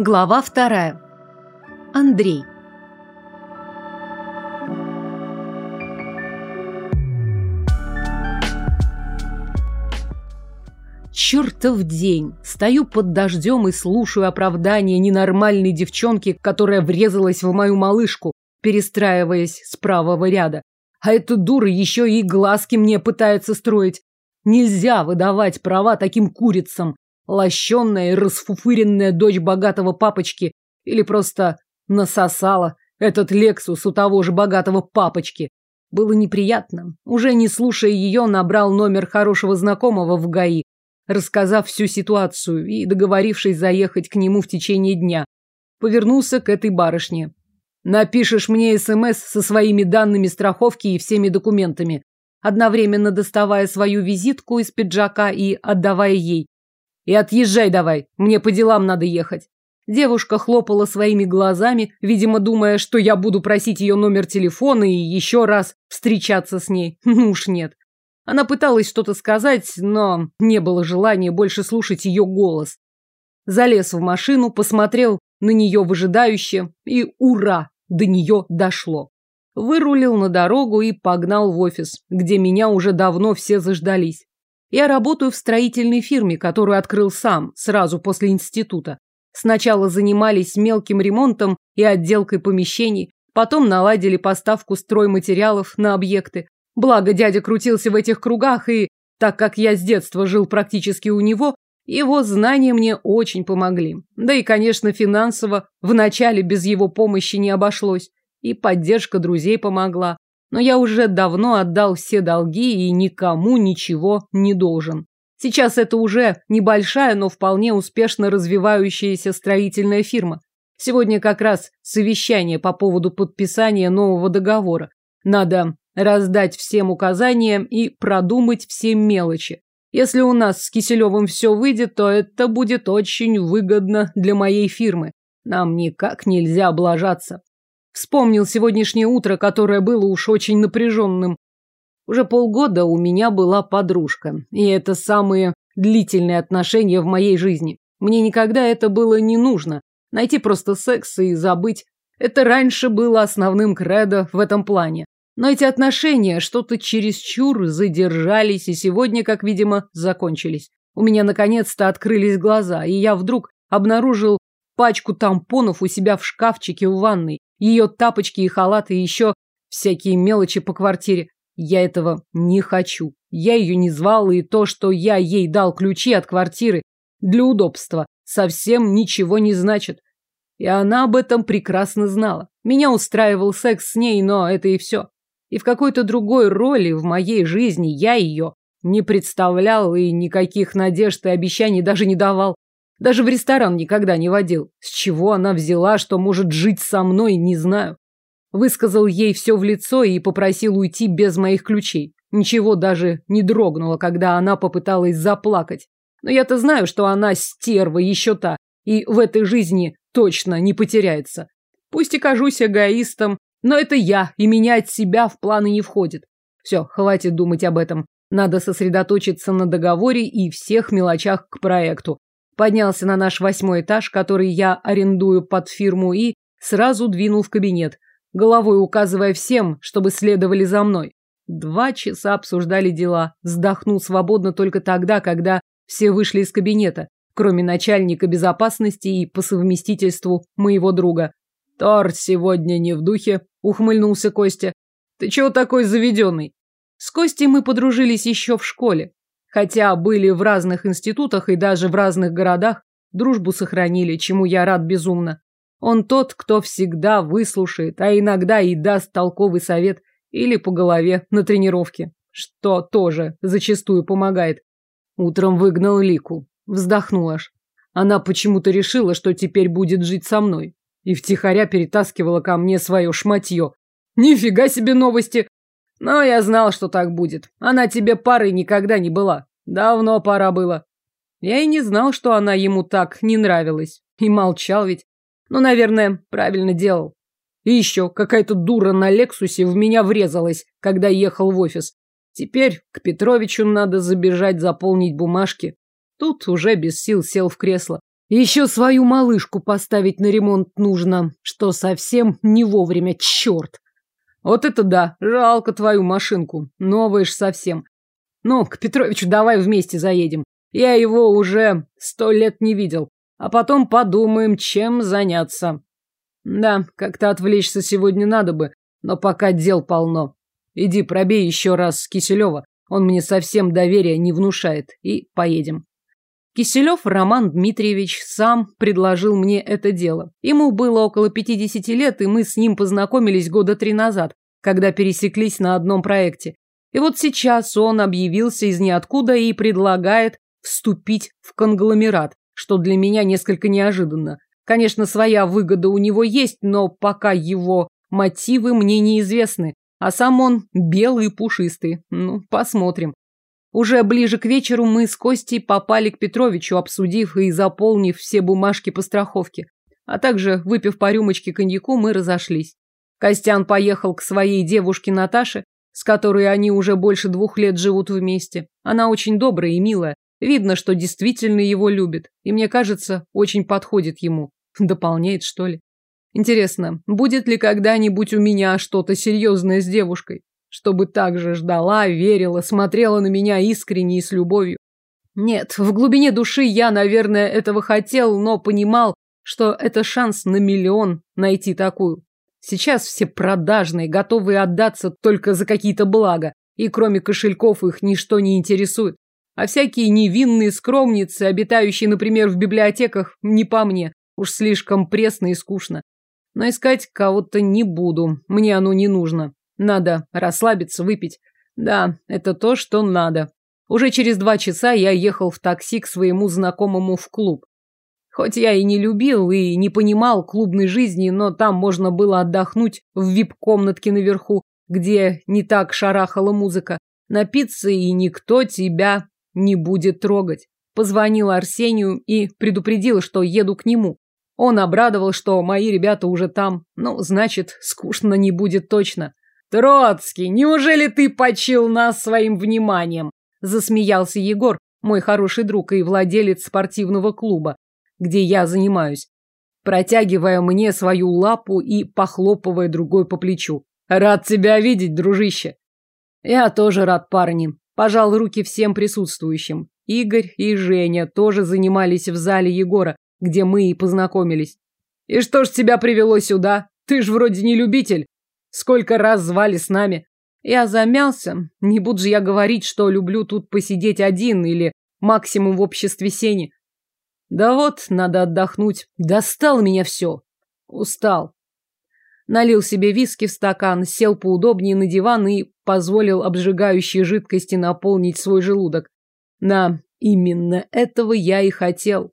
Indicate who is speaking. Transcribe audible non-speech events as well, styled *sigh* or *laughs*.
Speaker 1: Глава вторая. Андрей. Чертов день. Стою под дождем и слушаю оправдание ненормальной девчонки, которая врезалась в мою малышку, перестраиваясь с правого ряда. А эта дура еще и глазки мне пытается строить. Нельзя выдавать права таким курицам лощенная и расфуфыренная дочь богатого папочки или просто насосала этот Лексус у того же богатого папочки. Было неприятно. Уже не слушая ее, набрал номер хорошего знакомого в ГАИ, рассказав всю ситуацию и договорившись заехать к нему в течение дня. Повернулся к этой барышне. Напишешь мне СМС со своими данными страховки и всеми документами, одновременно доставая свою визитку из пиджака и отдавая ей. И отъезжай давай, мне по делам надо ехать. Девушка хлопала своими глазами, видимо, думая, что я буду просить ее номер телефона и еще раз встречаться с ней. *laughs* Ну уж нет. Она пыталась что-то сказать, но не было желания больше слушать ее голос. Залез в машину, посмотрел на нее выжидающе, и ура, до нее дошло. Вырулил на дорогу и погнал в офис, где меня уже давно все заждались. Я работаю в строительной фирме, которую открыл сам, сразу после института. Сначала занимались мелким ремонтом и отделкой помещений, потом наладили поставку стройматериалов на объекты. Благо дядя крутился в этих кругах, и, так как я с детства жил практически у него, его знания мне очень помогли. Да и, конечно, финансово вначале без его помощи не обошлось. И поддержка друзей помогла но я уже давно отдал все долги и никому ничего не должен. Сейчас это уже небольшая, но вполне успешно развивающаяся строительная фирма. Сегодня как раз совещание по поводу подписания нового договора. Надо раздать всем указания и продумать все мелочи. Если у нас с Киселевым все выйдет, то это будет очень выгодно для моей фирмы. Нам никак нельзя облажаться. Вспомнил сегодняшнее утро, которое было уж очень напряженным. Уже полгода у меня была подружка, и это самые длительные отношения в моей жизни. Мне никогда это было не нужно. Найти просто секс и забыть. Это раньше было основным кредо в этом плане. Но эти отношения что-то чересчур задержались и сегодня, как видимо, закончились. У меня наконец-то открылись глаза, и я вдруг обнаружил пачку тампонов у себя в шкафчике в ванной. Ее тапочки и халаты, и еще всякие мелочи по квартире. Я этого не хочу. Я ее не звал, и то, что я ей дал ключи от квартиры для удобства, совсем ничего не значит. И она об этом прекрасно знала. Меня устраивал секс с ней, но это и все. И в какой-то другой роли в моей жизни я ее не представлял и никаких надежд и обещаний даже не давал. Даже в ресторан никогда не водил. С чего она взяла, что может жить со мной, не знаю. Высказал ей все в лицо и попросил уйти без моих ключей. Ничего даже не дрогнуло, когда она попыталась заплакать. Но я-то знаю, что она стерва еще та, и в этой жизни точно не потеряется. Пусть и кажусь эгоистом, но это я, и меня от себя в планы не входит. Все, хватит думать об этом. Надо сосредоточиться на договоре и всех мелочах к проекту поднялся на наш восьмой этаж, который я арендую под фирму, и сразу двинул в кабинет, головой указывая всем, чтобы следовали за мной. Два часа обсуждали дела, вздохнул свободно только тогда, когда все вышли из кабинета, кроме начальника безопасности и по совместительству моего друга. «Торт сегодня не в духе», — ухмыльнулся Костя. «Ты чего такой заведенный?» С Костей мы подружились еще в школе. Хотя были в разных институтах и даже в разных городах, дружбу сохранили, чему я рад безумно. Он тот, кто всегда выслушает, а иногда и даст толковый совет или по голове на тренировке, что тоже зачастую помогает. Утром выгнал Лику, вздохнул аж. Она почему-то решила, что теперь будет жить со мной, и втихаря перетаскивала ко мне свое шматье. Нифига себе новости! Но я знал, что так будет. Она тебе парой никогда не была. Давно пора было. Я и не знал, что она ему так не нравилась. И молчал ведь. Ну, наверное, правильно делал. И еще какая-то дура на Лексусе в меня врезалась, когда ехал в офис. Теперь к Петровичу надо забежать заполнить бумажки. Тут уже без сил сел в кресло. Еще свою малышку поставить на ремонт нужно, что совсем не вовремя, черт. Вот это да, жалко твою машинку, новая ж совсем. Ну, к Петровичу давай вместе заедем. Я его уже сто лет не видел. А потом подумаем, чем заняться. Да, как-то отвлечься сегодня надо бы, но пока дел полно. Иди пробей еще раз Киселева. Он мне совсем доверия не внушает. И поедем. Киселев Роман Дмитриевич сам предложил мне это дело. Ему было около 50 лет, и мы с ним познакомились года три назад, когда пересеклись на одном проекте. И вот сейчас он объявился из ниоткуда и предлагает вступить в конгломерат, что для меня несколько неожиданно. Конечно, своя выгода у него есть, но пока его мотивы мне неизвестны, а сам он белый и пушистый. Ну, посмотрим. Уже ближе к вечеру мы с Костей попали к Петровичу, обсудив и заполнив все бумажки по страховке. А также, выпив по рюмочке коньяку, мы разошлись. Костян поехал к своей девушке Наташе, с которой они уже больше двух лет живут вместе. Она очень добрая и милая. Видно, что действительно его любит. И мне кажется, очень подходит ему. *laughs* Дополняет, что ли. Интересно, будет ли когда-нибудь у меня что-то серьезное с девушкой? Чтобы так же ждала, верила, смотрела на меня искренне и с любовью. Нет, в глубине души я, наверное, этого хотел, но понимал, что это шанс на миллион найти такую. Сейчас все продажные, готовые отдаться только за какие-то блага, и кроме кошельков их ничто не интересует. А всякие невинные скромницы, обитающие, например, в библиотеках, не по мне. Уж слишком пресно и скучно. Но искать кого-то не буду, мне оно не нужно. Надо расслабиться, выпить. Да, это то, что надо. Уже через два часа я ехал в такси к своему знакомому в клуб. Хоть я и не любил и не понимал клубной жизни, но там можно было отдохнуть в вип-комнатке наверху, где не так шарахала музыка, напиться, и никто тебя не будет трогать. Позвонил Арсению и предупредил, что еду к нему. Он обрадовал, что мои ребята уже там. Ну, значит, скучно не будет точно. «Троцкий, неужели ты почил нас своим вниманием?» Засмеялся Егор, мой хороший друг и владелец спортивного клуба, где я занимаюсь, протягивая мне свою лапу и похлопывая другой по плечу. Рад тебя видеть, дружище. Я тоже рад, парни. Пожал руки всем присутствующим. Игорь и Женя тоже занимались в зале Егора, где мы и познакомились. И что ж тебя привело сюда? Ты ж вроде не любитель. Сколько раз звали с нами. Я замялся. Не буду же я говорить, что люблю тут посидеть один или максимум в обществе Сени. Да вот, надо отдохнуть. Достал меня все. Устал. Налил себе виски в стакан, сел поудобнее на диван и позволил обжигающей жидкости наполнить свой желудок. На, именно этого я и хотел.